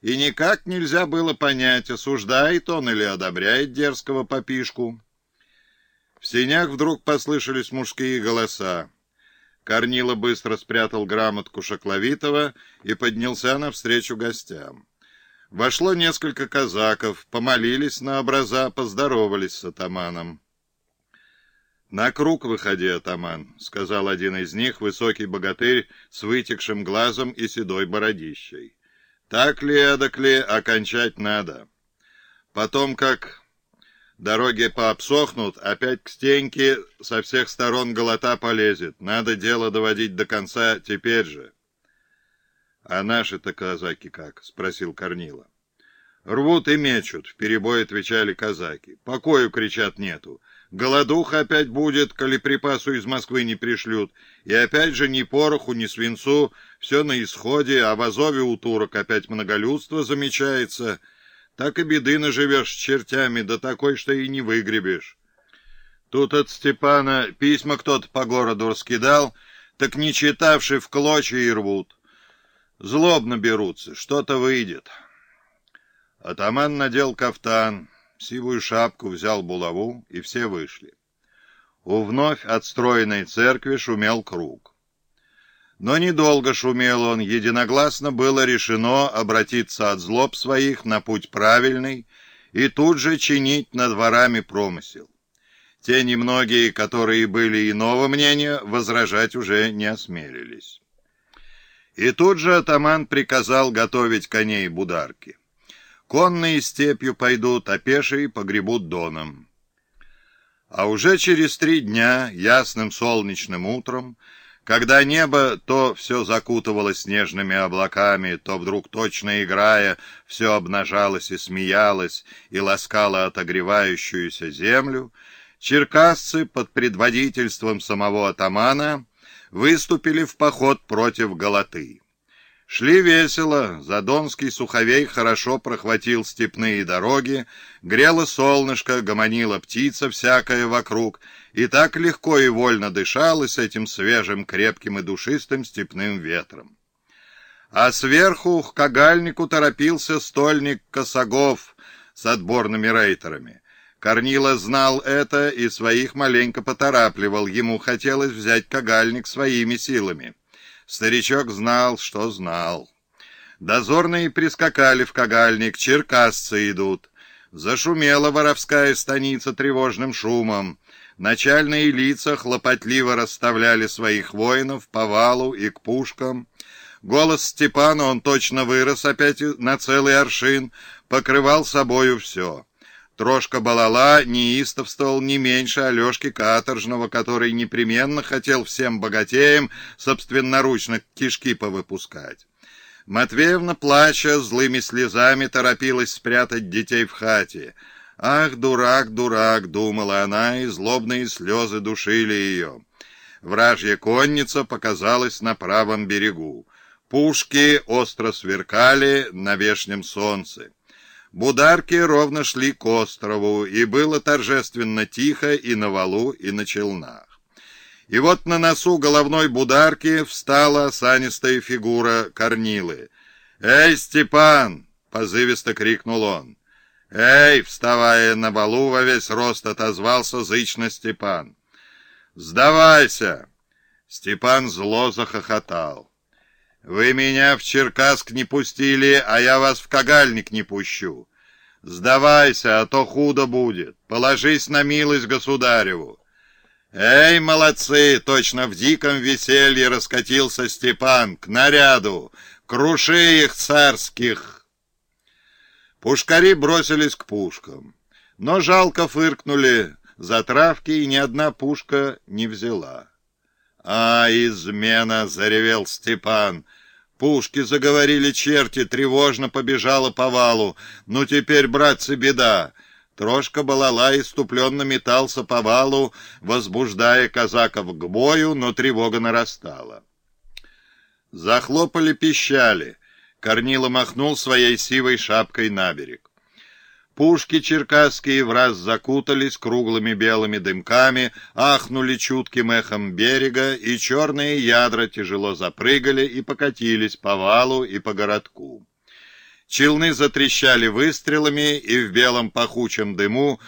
и никак нельзя было понять, осуждает он или одобряет дерзкого попишку. В сенях вдруг послышались мужские голоса. Корнила быстро спрятал грамотку Шакловитова и поднялся навстречу гостям. Вошло несколько казаков, помолились на образа, поздоровались с атаманом. «На круг выходи, атаман», — сказал один из них, высокий богатырь с вытекшим глазом и седой бородищей. «Так ли, эдак ли, окончать надо. Потом, как дороги пообсохнут, опять к стеньке со всех сторон голота полезет. Надо дело доводить до конца теперь же». «А наши-то казаки как?» — спросил Корнила. «Рвут и мечут», — в перебой отвечали казаки. «Покою, кричат, нету. Голодуха опять будет, коли припасу из Москвы не пришлют. И опять же ни пороху, ни свинцу, все на исходе, а в Азове у турок опять многолюдство замечается. Так и беды наживешь с чертями, да такой, что и не выгребешь. Тут от Степана письма кто-то по городу раскидал, так не читавши в клочья и рвут. Злобно берутся, что-то выйдет. Атаман надел кафтан, сивую шапку, взял булаву, и все вышли. У вновь отстроенной церкви шумел круг. Но недолго шумел он, единогласно было решено обратиться от злоб своих на путь правильный и тут же чинить над дворами промысел. Те немногие, которые были иного мнения, возражать уже не осмелились. И тут же атаман приказал готовить коней бударки. Конные степью пойдут, а пешие погребут доном. А уже через три дня, ясным солнечным утром, когда небо то все закутывалось снежными облаками, то вдруг, точно играя, все обнажалось и смеялось и ласкало отогревающуюся землю, черкасцы под предводительством самого атамана выступили в поход против Галаты. Шли весело, Задонский суховей хорошо прохватил степные дороги, грело солнышко, гомонила птица всякая вокруг, и так легко и вольно дышалось этим свежим, крепким и душистым степным ветром. А сверху к кагальнику торопился стольник Косогов с отборными рейтерами. Корнила знал это и своих маленько поторапливал, ему хотелось взять кагальник своими силами. Старичок знал, что знал. Дозорные прискакали в кагальник, черкасцы идут. Зашумела воровская станица тревожным шумом. Начальные лица хлопотливо расставляли своих воинов по валу и к пушкам. Голос Степана, он точно вырос опять на целый аршин, покрывал собою все. Трошка Балала неистовствовал не меньше Алешки Каторжного, который непременно хотел всем богатеям собственноручно кишки повыпускать. Матвеевна, плача, злыми слезами торопилась спрятать детей в хате. «Ах, дурак, дурак!» — думала она, и злобные слезы душили ее. Вражья конница показалась на правом берегу. Пушки остро сверкали на вешнем солнце. Бударки ровно шли к острову, и было торжественно тихо и на валу, и на челнах. И вот на носу головной бударки встала санистая фигура Корнилы. «Эй, Степан!» — позывисто крикнул он. «Эй!» — вставая на валу во весь рост, отозвался зычно Степан. «Сдавайся!» Степан зло захохотал. Вы меня в Черкасск не пустили, а я вас в Кагальник не пущу. Сдавайся, а то худо будет. Положись на милость государеву. Эй, молодцы, точно в диком веселье раскатился Степан к наряду. Круши их царских. Пушкари бросились к пушкам, но жалко фыркнули за травки, и ни одна пушка не взяла. «А, измена!» — заревел Степан. Пушки заговорили черти, тревожно побежала по валу. «Ну теперь, братцы, беда!» Трошка балала иступленно метался по валу, возбуждая казаков к бою, но тревога нарастала. Захлопали пищали. Корнила махнул своей сивой шапкой на берег. Пушки черкасские враз закутались круглыми белыми дымками, ахнули чутким эхом берега, и черные ядра тяжело запрыгали и покатились по валу и по городку. Челны затрещали выстрелами, и в белом пахучем дыму